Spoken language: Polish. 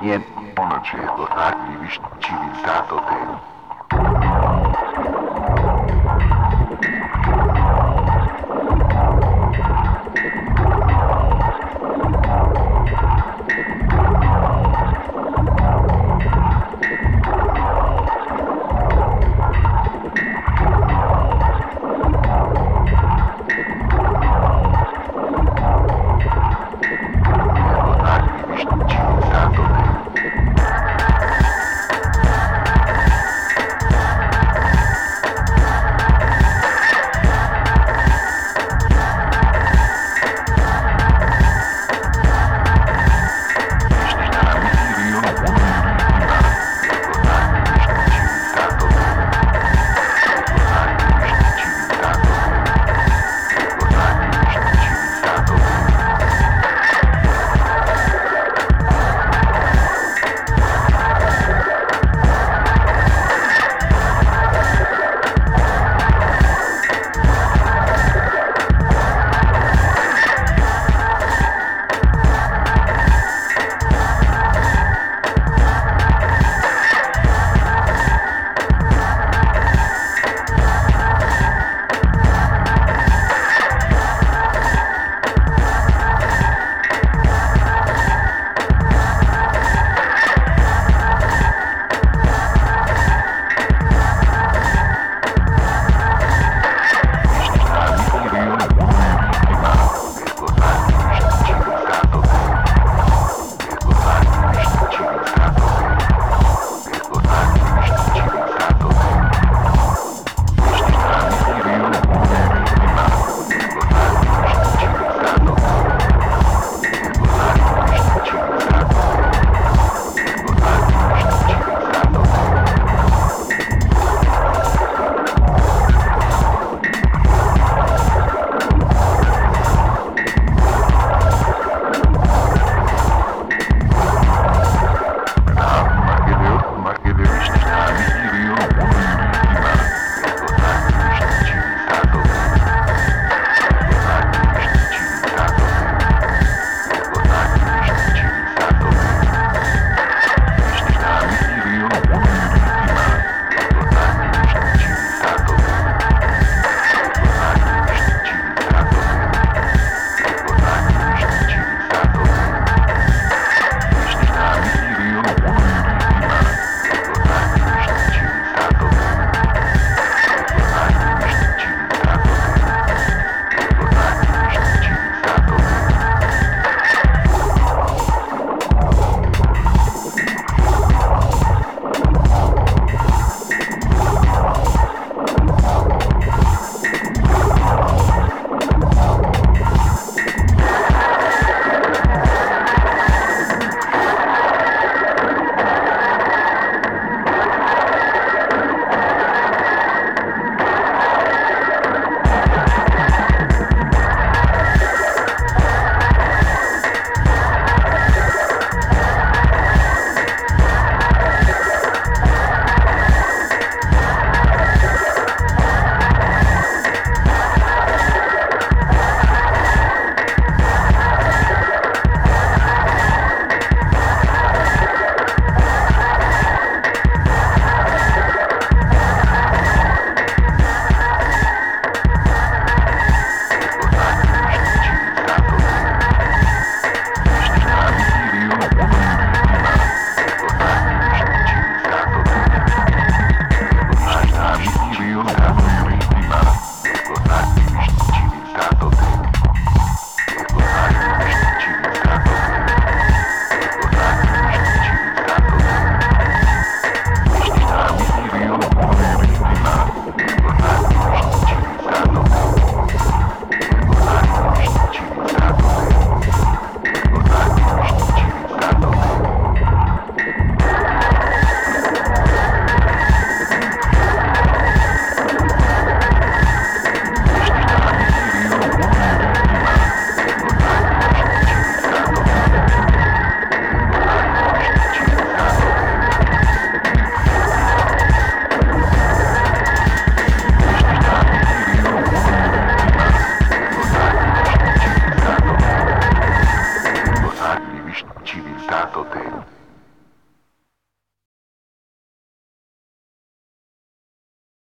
niente gotarli civiltato te.